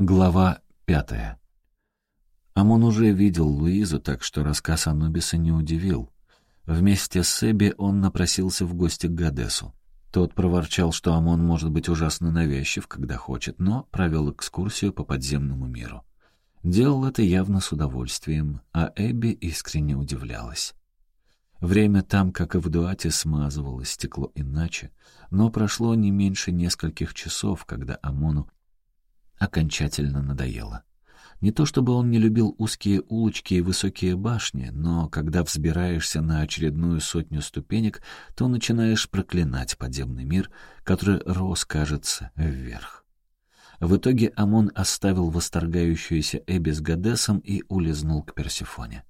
Глава пятая. Амон уже видел Луизу, так что рассказ Анубиса не удивил. Вместе с Эбби он напросился в гости к Гадесу. Тот проворчал, что Амон может быть ужасно навязчив, когда хочет, но провел экскурсию по подземному миру. Делал это явно с удовольствием, а Эбби искренне удивлялась. Время там, как и в Дуате, смазывалось, стекло иначе, но прошло не меньше нескольких часов, когда Амону окончательно надоело. Не то чтобы он не любил узкие улочки и высокие башни, но когда взбираешься на очередную сотню ступенек, то начинаешь проклинать подземный мир, который рос, кажется, вверх. В итоге Амон оставил восторгающуюся Эбби с Гадесом и улизнул к Персифоне.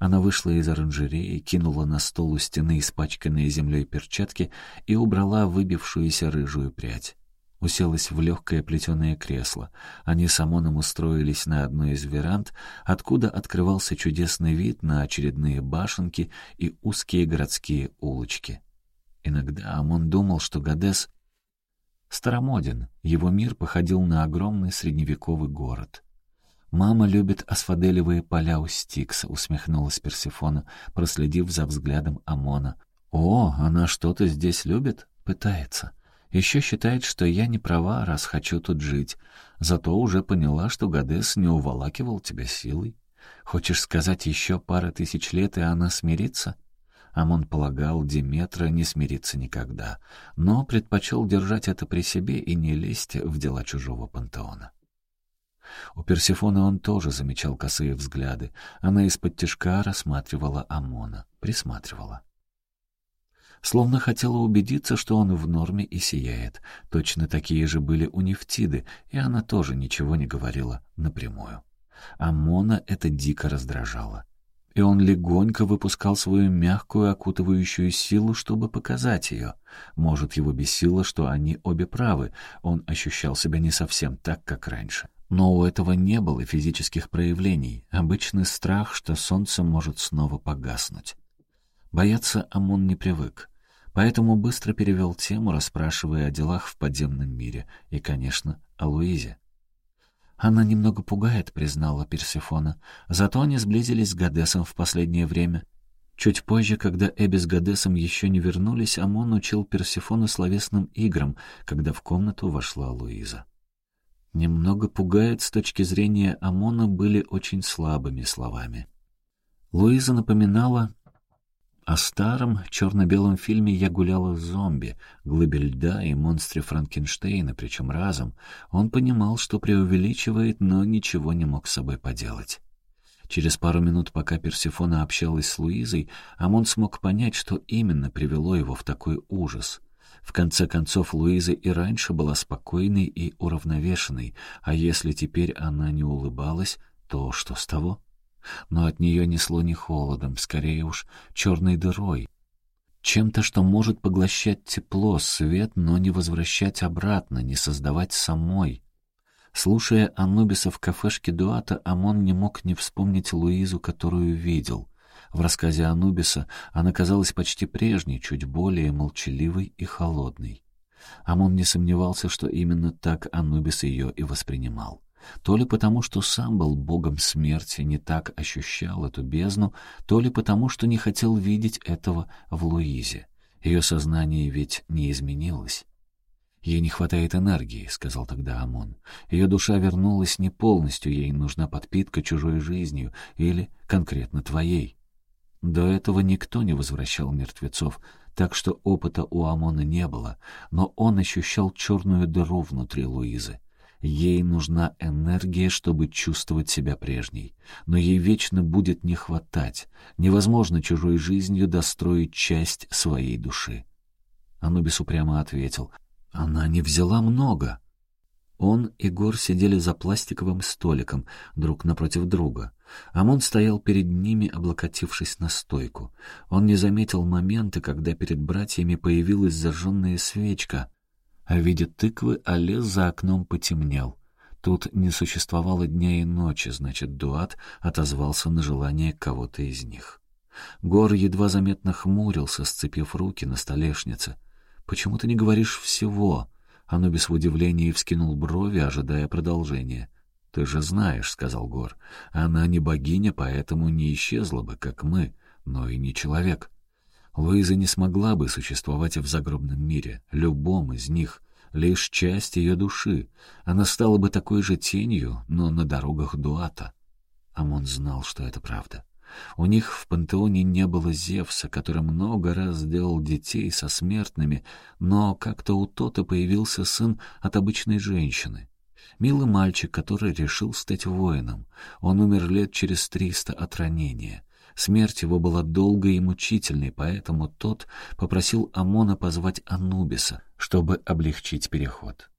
Она вышла из оранжереи, кинула на стол у стены испачканные землей перчатки и убрала выбившуюся рыжую прядь уселась в легкое плетеное кресло. Они с Амоном устроились на одной из веранд, откуда открывался чудесный вид на очередные башенки и узкие городские улочки. Иногда Амон думал, что Гадес старомоден, его мир походил на огромный средневековый город. «Мама любит асфаделевые поля у Стикса», — усмехнулась Персифона, проследив за взглядом Амона. «О, она что-то здесь любит?» «Пытается». Еще считает, что я не права, раз хочу тут жить. Зато уже поняла, что Гадес не уволакивал тебя силой. Хочешь сказать, еще пара тысяч лет, и она смирится?» Амон полагал, Диметра не смирится никогда, но предпочел держать это при себе и не лезть в дела чужого пантеона. У Персифона он тоже замечал косые взгляды. Она из-под тяжка рассматривала Амона, присматривала словно хотела убедиться, что он в норме и сияет. Точно такие же были у Нефтиды, и она тоже ничего не говорила напрямую. А Мона это дико раздражало. И он легонько выпускал свою мягкую окутывающую силу, чтобы показать ее. Может, его бесило, что они обе правы, он ощущал себя не совсем так, как раньше. Но у этого не было физических проявлений, обычный страх, что солнце может снова погаснуть. Бояться Амон не привык поэтому быстро перевел тему, расспрашивая о делах в подземном мире и, конечно, о Луизе. «Она немного пугает», — признала Персифона. «Зато они сблизились с Гадесом в последнее время. Чуть позже, когда Эбби с Гадесом еще не вернулись, Амон учил Персифону словесным играм, когда в комнату вошла Луиза. «Немного пугает» с точки зрения Амона были очень слабыми словами. Луиза напоминала о старом черно-белом фильме «Я гуляла с зомби», глыбе льда и монстре Франкенштейна, причем разом. Он понимал, что преувеличивает, но ничего не мог с собой поделать. Через пару минут, пока Персифона общалась с Луизой, Амон смог понять, что именно привело его в такой ужас. В конце концов, Луиза и раньше была спокойной и уравновешенной, а если теперь она не улыбалась, то что с того? Но от нее несло не холодом, скорее уж черной дырой. Чем-то, что может поглощать тепло, свет, но не возвращать обратно, не создавать самой. Слушая Анубиса в кафешке Дуата, Амон не мог не вспомнить Луизу, которую видел. В рассказе Анубиса она казалась почти прежней, чуть более молчаливой и холодной. Амон не сомневался, что именно так Анубис ее и воспринимал. То ли потому, что сам был богом смерти, не так ощущал эту бездну, то ли потому, что не хотел видеть этого в Луизе. Ее сознание ведь не изменилось. «Ей не хватает энергии», — сказал тогда Амон. «Ее душа вернулась не полностью, ей нужна подпитка чужой жизнью или конкретно твоей». До этого никто не возвращал мертвецов, так что опыта у Амона не было, но он ощущал черную дыру внутри Луизы. Ей нужна энергия, чтобы чувствовать себя прежней. Но ей вечно будет не хватать. Невозможно чужой жизнью достроить часть своей души. Анубис упрямо ответил. «Она не взяла много». Он и Гор сидели за пластиковым столиком, друг напротив друга. Амон стоял перед ними, облокотившись на стойку. Он не заметил момента, когда перед братьями появилась зажженная свечка, а в виде тыквы, а лес за окном потемнел. Тут не существовало дня и ночи, значит, Дуат отозвался на желание кого-то из них. Гор едва заметно хмурился, сцепив руки на столешнице. «Почему ты не говоришь всего?» Анубис в удивлении вскинул брови, ожидая продолжения. «Ты же знаешь», — сказал Гор, — «она не богиня, поэтому не исчезла бы, как мы, но и не человек. Луиза не смогла бы существовать в загробном мире, любом из них, лишь часть ее души. Она стала бы такой же тенью, но на дорогах Дуата». Амон знал, что это правда. У них в пантеоне не было Зевса, который много раз делал детей со смертными, но как-то у Тота появился сын от обычной женщины. Милый мальчик, который решил стать воином. Он умер лет через триста от ранения. Смерть его была долгой и мучительной, поэтому тот попросил Амона позвать Анубиса, чтобы облегчить переход.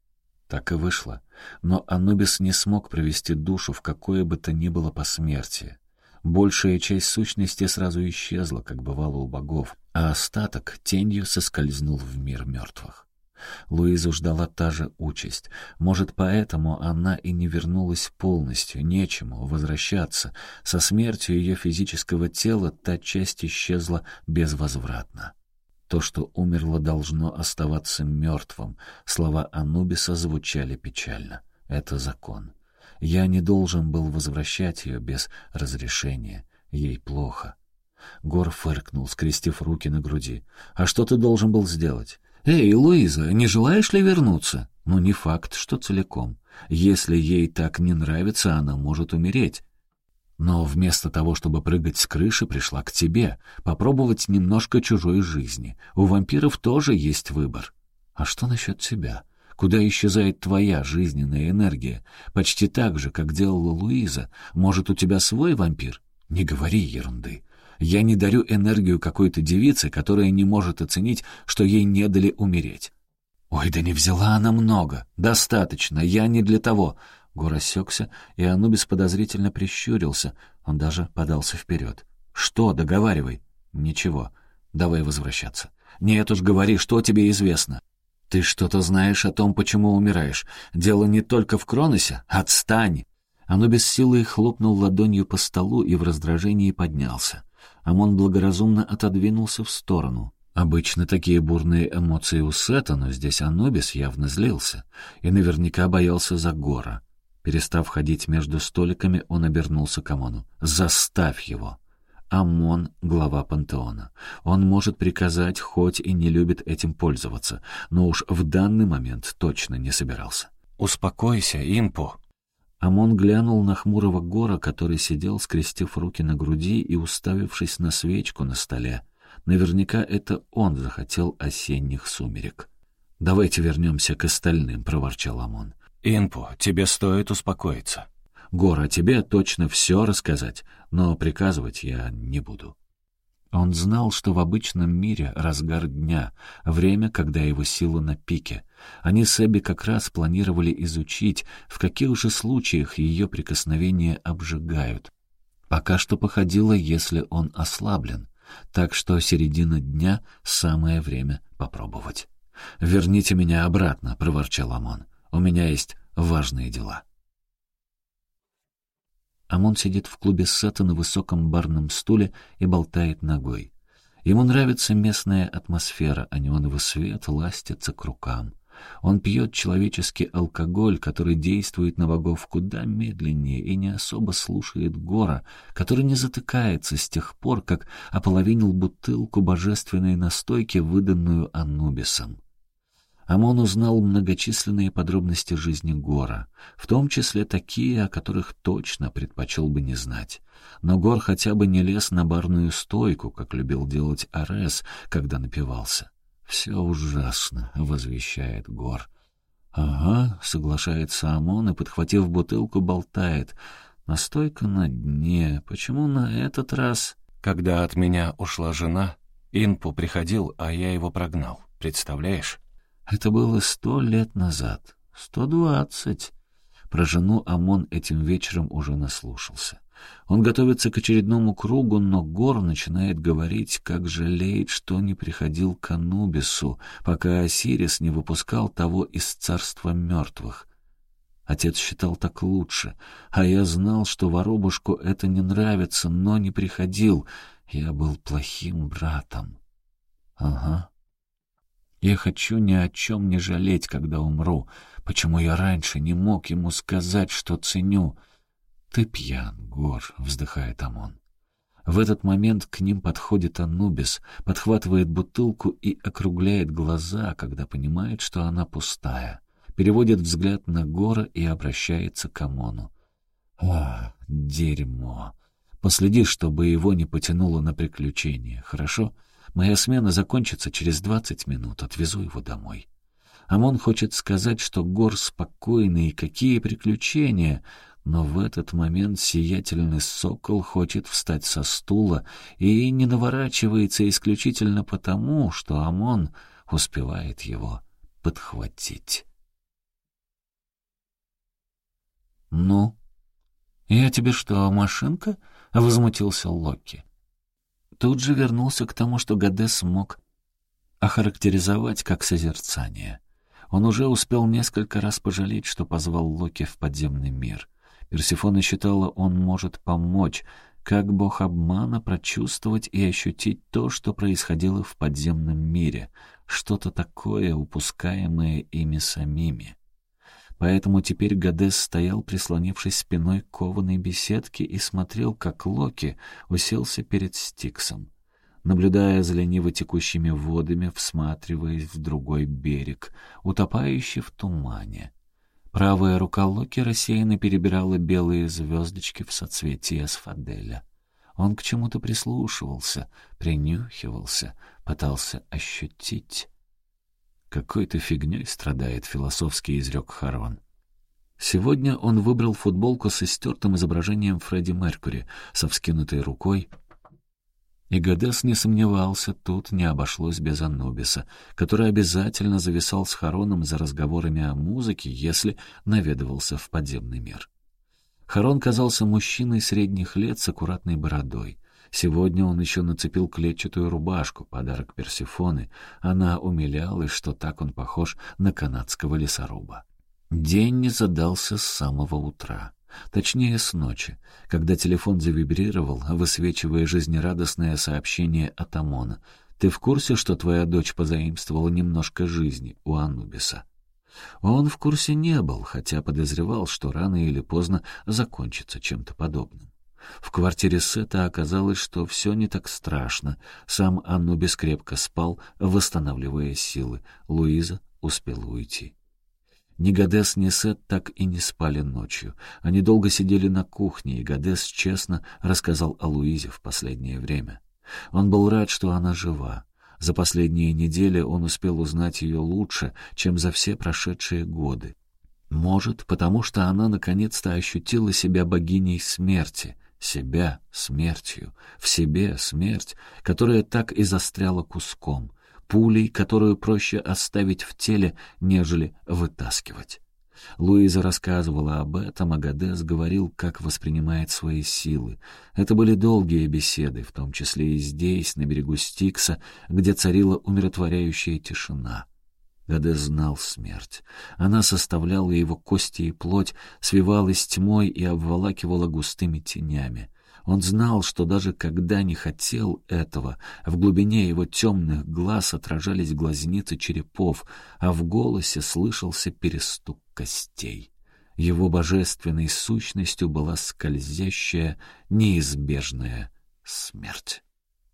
Так и вышло. Но Анубис не смог провести душу в какое бы то ни было посмертие. Большая часть сущности сразу исчезла, как бывало у богов, а остаток тенью соскользнул в мир мертвых. Луизу ждала та же участь. Может, поэтому она и не вернулась полностью, нечему возвращаться. Со смертью ее физического тела та часть исчезла безвозвратно. То, что умерло, должно оставаться мертвым. Слова Анубиса звучали печально. Это закон. Я не должен был возвращать ее без разрешения. Ей плохо. Гор фыркнул, скрестив руки на груди. «А что ты должен был сделать? «Эй, Луиза, не желаешь ли вернуться?» «Ну, не факт, что целиком. Если ей так не нравится, она может умереть. Но вместо того, чтобы прыгать с крыши, пришла к тебе, попробовать немножко чужой жизни. У вампиров тоже есть выбор. А что насчет тебя? Куда исчезает твоя жизненная энергия? Почти так же, как делала Луиза. Может, у тебя свой вампир? Не говори ерунды. Я не дарю энергию какой-то девице, которая не может оценить, что ей не дали умереть. «Ой, да не взяла она много. Достаточно. Я не для того». Гор осекся, и Анубис подозрительно прищурился. Он даже подался вперед. «Что? Договаривай». «Ничего. Давай возвращаться». «Нет уж, говори, что тебе известно». «Ты что-то знаешь о том, почему умираешь. Дело не только в Кроносе. Отстань!» Анубис силой хлопнул ладонью по столу и в раздражении поднялся. Амон благоразумно отодвинулся в сторону. Обычно такие бурные эмоции у Сета, но здесь Анубис явно злился и наверняка боялся за Гора. Перестав ходить между столиками, он обернулся к Амону. «Заставь его!» Амон — глава пантеона. Он может приказать, хоть и не любит этим пользоваться, но уж в данный момент точно не собирался. «Успокойся, Инпу!» Амон глянул на хмурого гора, который сидел, скрестив руки на груди и уставившись на свечку на столе. Наверняка это он захотел осенних сумерек. «Давайте вернемся к остальным», — проворчал Амон. «Инпу, тебе стоит успокоиться. Гора, тебе точно все рассказать, но приказывать я не буду». Он знал, что в обычном мире разгар дня, время, когда его сила на пике. Они с Эбби как раз планировали изучить, в каких же случаях ее прикосновения обжигают. Пока что походило, если он ослаблен. Так что середина дня — самое время попробовать. «Верните меня обратно», — проворчал Амон. «У меня есть важные дела». Амон сидит в клубе Сета на высоком барном стуле и болтает ногой. Ему нравится местная атмосфера, а неоновый свет ластится к рукам. Он пьет человеческий алкоголь, который действует на богов куда медленнее и не особо слушает гора, который не затыкается с тех пор, как ополовинил бутылку божественной настойки, выданную Анубисом. Амон узнал многочисленные подробности жизни Гора, в том числе такие, о которых точно предпочел бы не знать. Но Гор хотя бы не лез на барную стойку, как любил делать Арес, когда напивался. «Все ужасно», — возвещает Гор. «Ага», — соглашается Амон и, подхватив бутылку, болтает. «Настойка на дне. Почему на этот раз...» «Когда от меня ушла жена, Инпу приходил, а я его прогнал. Представляешь?» Это было сто лет назад. Сто двадцать. Про жену Амон этим вечером уже наслушался. Он готовится к очередному кругу, но Гор начинает говорить, как жалеет, что не приходил к Анубису, пока Осирис не выпускал того из царства мертвых. Отец считал так лучше, а я знал, что воробушку это не нравится, но не приходил. Я был плохим братом. Ага. Я хочу ни о чем не жалеть, когда умру. Почему я раньше не мог ему сказать, что ценю? Ты пьян, Гор, вздыхает Амон. В этот момент к ним подходит Анубис, подхватывает бутылку и округляет глаза, когда понимает, что она пустая. Переводит взгляд на Гора и обращается к Амону. «А, дерьмо. Последи, чтобы его не потянуло на приключения, хорошо? Моя смена закончится через двадцать минут, отвезу его домой». Амон хочет сказать, что Гор спокойный, и какие приключения, но в этот момент сиятельный сокол хочет встать со стула и не наворачивается исключительно потому, что Амон успевает его подхватить. «Ну?» «Я тебе что, машинка?» — возмутился Локи. Тут же вернулся к тому, что Гадес мог охарактеризовать как созерцание. Он уже успел несколько раз пожалеть, что позвал Локи в подземный мир. Персифона считала, он может помочь, как бог обмана прочувствовать и ощутить то, что происходило в подземном мире, что-то такое, упускаемое ими самими. Поэтому теперь Гадес стоял, прислонившись спиной к кованой беседке, и смотрел, как Локи уселся перед Стиксом. Наблюдая за лениво текущими водами, всматриваясь в другой берег, утопающий в тумане. Правая рука Локи рассеянно перебирала белые звездочки в соцветии асфаделя. Он к чему-то прислушивался, принюхивался, пытался ощутить. «Какой-то фигней страдает», — философский изрек Харван. Сегодня он выбрал футболку с истертым изображением Фредди Меркури, со вскинутой рукой, и Гадес не сомневался, тут не обошлось без Анубиса, который обязательно зависал с Хароном за разговорами о музыке, если наведывался в подземный мир. Харон казался мужчиной средних лет с аккуратной бородой. Сегодня он еще нацепил клетчатую рубашку, подарок Персифоны. Она умилялась, что так он похож на канадского лесоруба. День не задался с самого утра. Точнее, с ночи, когда телефон завибрировал, высвечивая жизнерадостное сообщение от Амона. «Ты в курсе, что твоя дочь позаимствовала немножко жизни у Анубиса?» Он в курсе не был, хотя подозревал, что рано или поздно закончится чем-то подобным. В квартире Сета оказалось, что все не так страшно. Сам Анубис крепко спал, восстанавливая силы. Луиза успела уйти. Ни Гадес, ни Сет так и не спали ночью. Они долго сидели на кухне, и Гадес честно рассказал о Луизе в последнее время. Он был рад, что она жива. За последние недели он успел узнать ее лучше, чем за все прошедшие годы. Может, потому что она наконец-то ощутила себя богиней смерти, себя смертью, в себе смерть, которая так и застряла куском, пулей, которую проще оставить в теле, нежели вытаскивать. Луиза рассказывала об этом, а Гадес говорил, как воспринимает свои силы. Это были долгие беседы, в том числе и здесь, на берегу Стикса, где царила умиротворяющая тишина. Гадес знал смерть. Она составляла его кости и плоть, свивалась тьмой и обволакивала густыми тенями. Он знал, что даже когда не хотел этого, в глубине его темных глаз отражались глазницы черепов, а в голосе слышался перестук костей. Его божественной сущностью была скользящая, неизбежная смерть.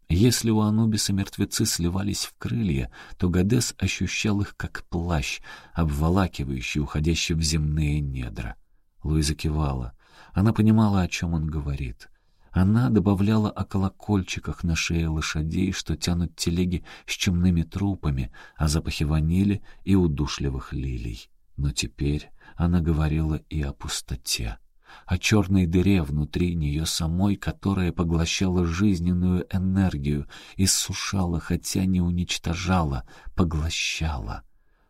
Если у Анубиса мертвецы сливались в крылья, то Гадес ощущал их как плащ, обволакивающий, уходящий в земные недра. Луиза кивала. Она понимала, о чем он говорит. Она добавляла о колокольчиках на шее лошадей, что тянут телеги с чумными трупами, о запахе ванили и удушливых лилий. Но теперь она говорила и о пустоте о черной дыре внутри нее самой, которая поглощала жизненную энергию, иссушала, хотя не уничтожала, поглощала.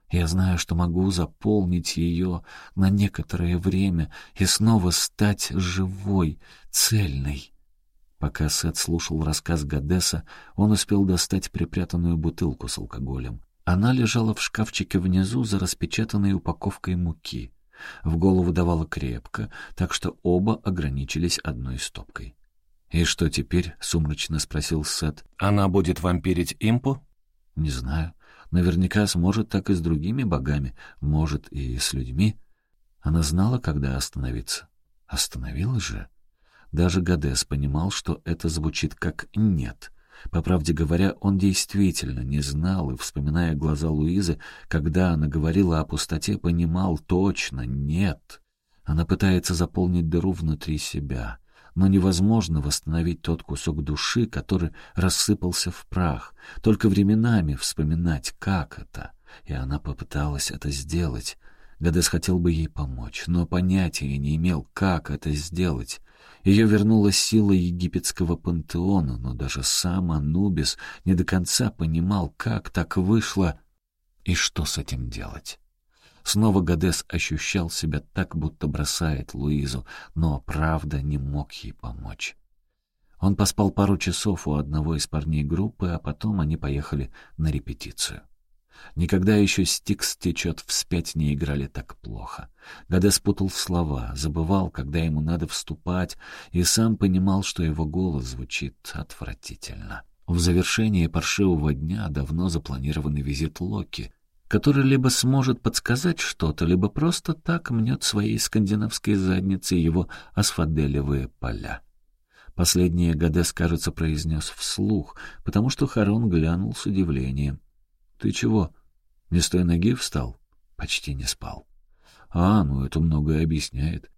Я знаю, что могу заполнить ее на некоторое время и снова стать живой, цельной. Пока Сет слушал рассказ Гадеса, он успел достать припрятанную бутылку с алкоголем. Она лежала в шкафчике внизу за распечатанной упаковкой муки. В голову давало крепко, так что оба ограничились одной стопкой. «И что теперь?» — сумрачно спросил Сет. «Она будет вампирить импу?» «Не знаю. Наверняка сможет так и с другими богами, может и с людьми. Она знала, когда остановиться. Остановилась же. Даже Гадес понимал, что это звучит как «нет». По правде говоря, он действительно не знал, и, вспоминая глаза Луизы, когда она говорила о пустоте, понимал точно «нет». Она пытается заполнить дыру внутри себя. Но невозможно восстановить тот кусок души, который рассыпался в прах. Только временами вспоминать, как это. И она попыталась это сделать. Гадес хотел бы ей помочь, но понятия не имел, как это сделать. Ее вернула сила египетского пантеона, но даже сам Анубис не до конца понимал, как так вышло и что с этим делать. Снова Гадес ощущал себя так, будто бросает Луизу, но правда не мог ей помочь. Он поспал пару часов у одного из парней группы, а потом они поехали на репетицию. Никогда еще Стикс течет вспять не играли так плохо. Гадес путал слова, забывал, когда ему надо вступать, и сам понимал, что его голос звучит отвратительно. В завершении паршивого дня давно запланированный визит Локи, который либо сможет подсказать что-то, либо просто так мнет своей скандинавской задницей его асфаделевые поля. Последнее Гадес, кажется, произнес вслух, потому что Харон глянул с удивлением. «Ты чего, не с той ноги встал?» «Почти не спал». «А, ну это многое объясняет.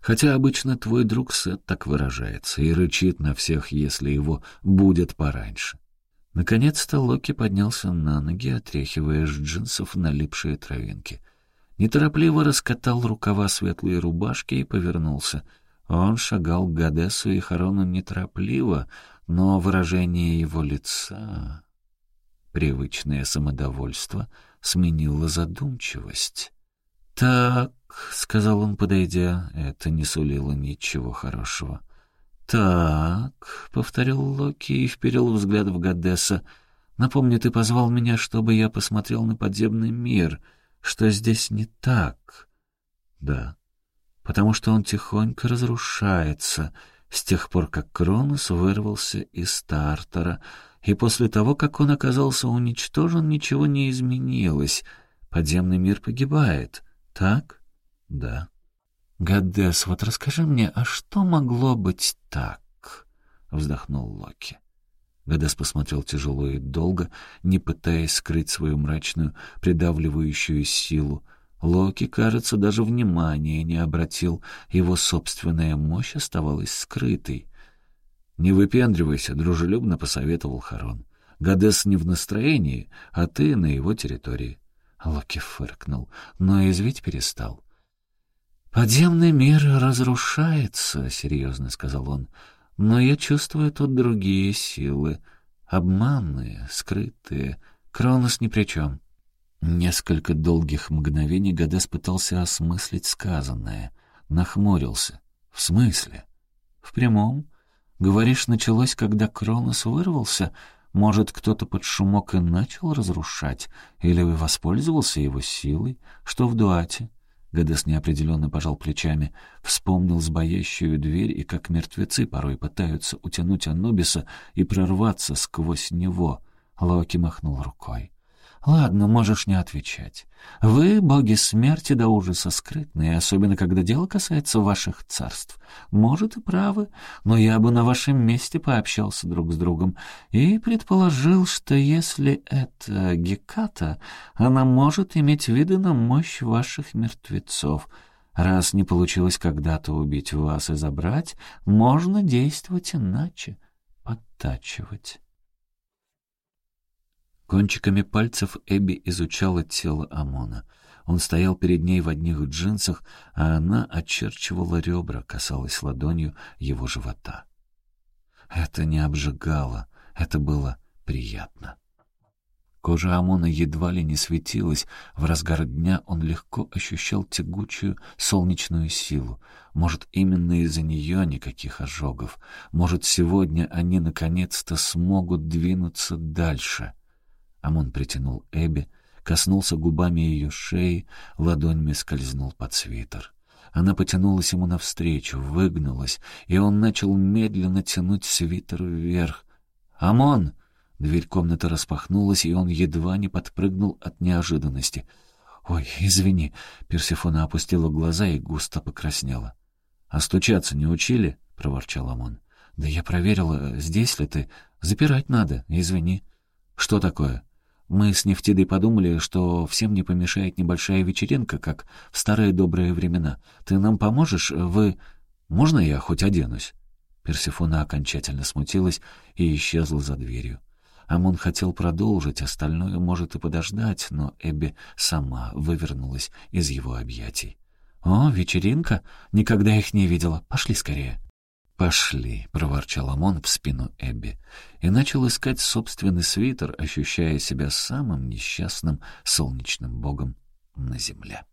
Хотя обычно твой друг Сет так выражается и рычит на всех, если его будет пораньше». Наконец-то Локи поднялся на ноги, отряхивая с джинсов налипшие травинки. Неторопливо раскатал рукава светлой рубашки и повернулся. Он шагал к Гадесу и Харону неторопливо, но выражение его лица... Привычное самодовольство сменило задумчивость. «Так», — сказал он, подойдя, — это не сулило ничего хорошего. «Так», — повторил Локи и вперил взгляд в Гадеса. «Напомню, ты позвал меня, чтобы я посмотрел на подземный мир. Что здесь не так?» «Да, потому что он тихонько разрушается с тех пор, как Кронос вырвался из стартера, и после того, как он оказался уничтожен, ничего не изменилось. Подземный мир погибает, так? Да. «Гадес, вот расскажи мне, а что могло быть так?» — вздохнул Локи. Гадес посмотрел тяжело и долго, не пытаясь скрыть свою мрачную, придавливающую силу. Локи, кажется, даже внимания не обратил, его собственная мощь оставалась скрытой. «Не выпендривайся», — дружелюбно посоветовал Харон. «Гадес не в настроении, а ты на его территории». Локи фыркнул, но извить перестал. «Подземный мир разрушается», — серьезно сказал он, — «но я чувствую тут другие силы, обманные, скрытые. Кронос ни при чем». Несколько долгих мгновений Гадес пытался осмыслить сказанное, нахмурился. «В смысле?» «В прямом. Говоришь, началось, когда Кронос вырвался? Может, кто-то под шумок и начал разрушать? Или воспользовался его силой? Что в дуате?» Гадес неопределенно пожал плечами, вспомнил сбоящую дверь и как мертвецы порой пытаются утянуть Анубиса и прорваться сквозь него. Локи махнул рукой. «Ладно, можешь не отвечать. Вы, боги смерти до ужаса скрытные, особенно когда дело касается ваших царств. Может, и правы, но я бы на вашем месте пообщался друг с другом и предположил, что если это Геката, она может иметь виды на мощь ваших мертвецов». Раз не получилось когда-то убить вас и забрать, можно действовать иначе, подтачивать. Кончиками пальцев Эбби изучала тело Амона. Он стоял перед ней в одних джинсах, а она очерчивала ребра, касалась ладонью его живота. Это не обжигало, это было приятно. Кожа Амона едва ли не светилась, в разгар дня он легко ощущал тягучую солнечную силу. Может, именно из-за нее никаких ожогов. Может, сегодня они наконец-то смогут двинуться дальше. Амон притянул Эбби, коснулся губами ее шеи, ладонями скользнул под свитер. Она потянулась ему навстречу, выгнулась, и он начал медленно тянуть свитер вверх. «Амон!» Дверь комнаты распахнулась, и он едва не подпрыгнул от неожиданности. «Ой, извини», — Персифона опустила глаза и густо покраснела. «А стучаться не учили?» — проворчал Амон. «Да я проверила, здесь ли ты. Запирать надо, извини». «Что такое?» Мы с Нефтидой подумали, что всем не помешает небольшая вечеринка, как в старые добрые времена. Ты нам поможешь? Вы... Можно я хоть оденусь?» Персифона окончательно смутилась и исчезла за дверью. Амон хотел продолжить, остальное может и подождать, но Эбби сама вывернулась из его объятий. «О, вечеринка? Никогда их не видела. Пошли скорее». «Пошли», — проворчал Амон в спину Эбби, и начал искать собственный свитер, ощущая себя самым несчастным солнечным богом на земле.